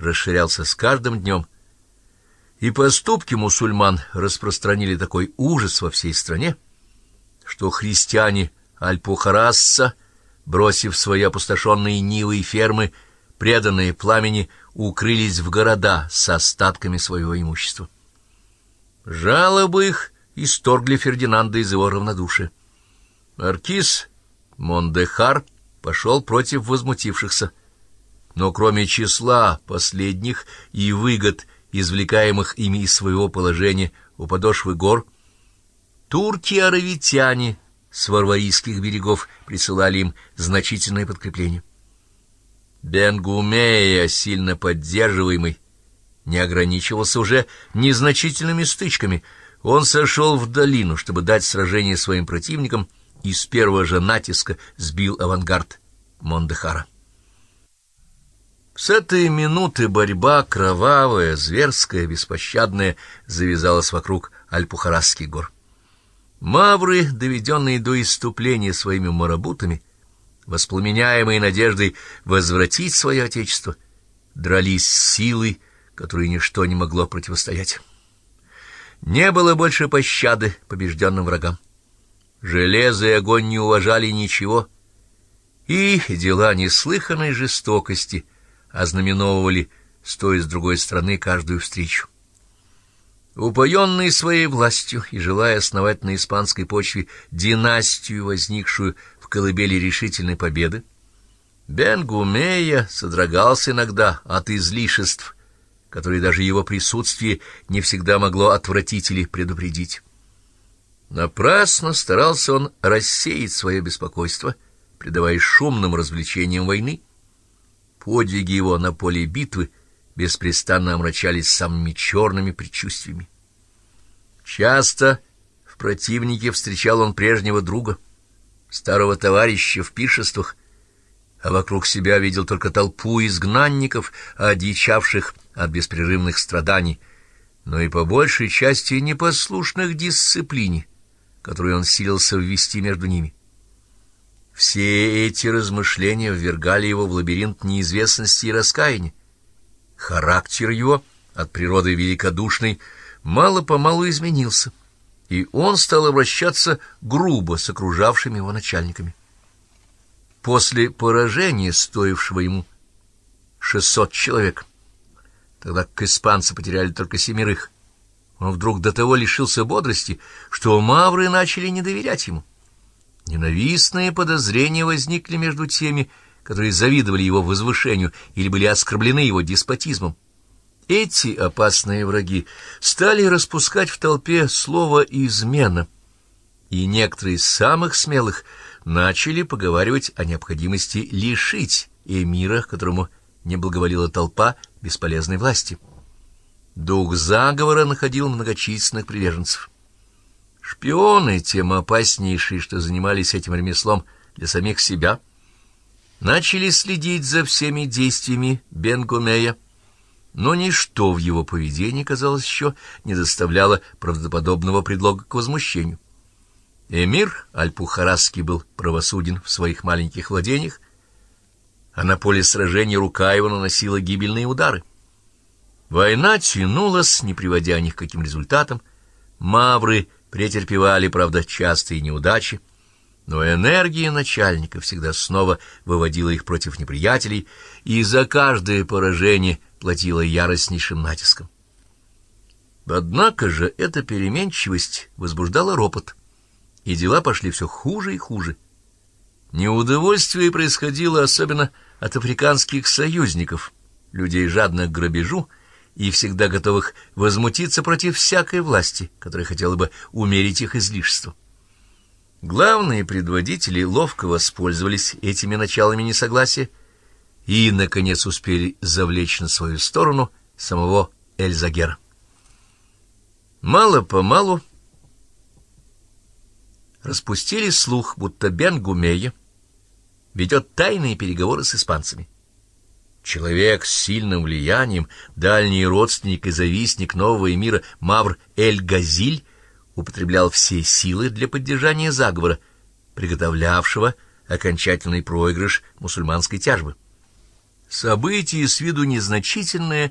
расширялся с каждым днем, и поступки мусульман распространили такой ужас во всей стране, что христиане Аль-Пухарасса, бросив свои опустошенные нивы и фермы, преданные пламени, укрылись в города с остатками своего имущества. Жалобы их исторгли Фердинанда из его равнодушия. Аркис Мондехар пошел против возмутившихся, но кроме числа последних и выгод, извлекаемых ими из своего положения у подошвы гор, турки-аравитяне с варварийских берегов присылали им значительное подкрепление. Бенгумея, сильно поддерживаемый, не ограничивался уже незначительными стычками. Он сошел в долину, чтобы дать сражение своим противникам, и с первого же натиска сбил авангард Мондехара. С этой минуты борьба кровавая, зверская, беспощадная завязалась вокруг Альпухарасских гор. Мавры, доведенные до иступления своими марабутами, воспламеняемые надеждой возвратить свое отечество, дрались силой, которой ничто не могло противостоять. Не было больше пощады побежденным врагам. Железо и огонь не уважали ничего, и дела неслыханной жестокости ознаменовывали с той и с другой стороны каждую встречу. Упоенный своей властью и желая основать на испанской почве династию, возникшую в колыбели решительной победы, Бен Гумея содрогался иногда от излишеств, которые даже его присутствие не всегда могло отвратить или предупредить. Напрасно старался он рассеять свое беспокойство, предаваясь шумным развлечениям войны. Подвиги его на поле битвы беспрестанно омрачались самыми черными предчувствиями. Часто в противнике встречал он прежнего друга, старого товарища в пиршествах, а вокруг себя видел только толпу изгнанников, одичавших от беспрерывных страданий, но и по большей части непослушных дисциплине, которую он силился ввести между ними. Все эти размышления ввергали его в лабиринт неизвестности и раскаяния. Характер его, от природы великодушный, мало-помалу изменился, и он стал обращаться грубо с окружавшими его начальниками. После поражения, стоившего ему шестьсот человек, тогда как испанцы потеряли только семерых, он вдруг до того лишился бодрости, что мавры начали не доверять ему. Ненавистные подозрения возникли между теми, которые завидовали его возвышению или были оскорблены его деспотизмом. Эти опасные враги стали распускать в толпе слово «измена», и некоторые из самых смелых начали поговаривать о необходимости лишить эмира, которому не благоволила толпа, бесполезной власти. Дух заговора находил многочисленных приверженцев. Шпионы, тем опаснейшие, что занимались этим ремеслом для самих себя, начали следить за всеми действиями Бенгумея, но ничто в его поведении, казалось, еще не доставляло правдоподобного предлога к возмущению. Эмир Аль-Пухарасский был правосуден в своих маленьких владениях, а на поле сражения рука его наносила гибельные удары. Война тянулась, не приводя ни к каким результатам. Мавры претерпевали, правда, частые неудачи, но энергия начальника всегда снова выводила их против неприятелей и за каждое поражение платила яростнейшим натиском. Однако же эта переменчивость возбуждала ропот, и дела пошли все хуже и хуже. Неудовольствие происходило особенно от африканских союзников, людей жадных к грабежу и всегда готовых возмутиться против всякой власти, которая хотела бы умерить их излишество. Главные предводители ловко воспользовались этими началами несогласия и, наконец, успели завлечь на свою сторону самого Эльзагера. Мало-помалу распустили слух, будто Бен Гумея ведет тайные переговоры с испанцами. Человек с сильным влиянием, дальний родственник и завистник нового мира Мавр Эль-Газиль употреблял все силы для поддержания заговора, приготовлявшего окончательный проигрыш мусульманской тяжбы. Событие с виду незначительное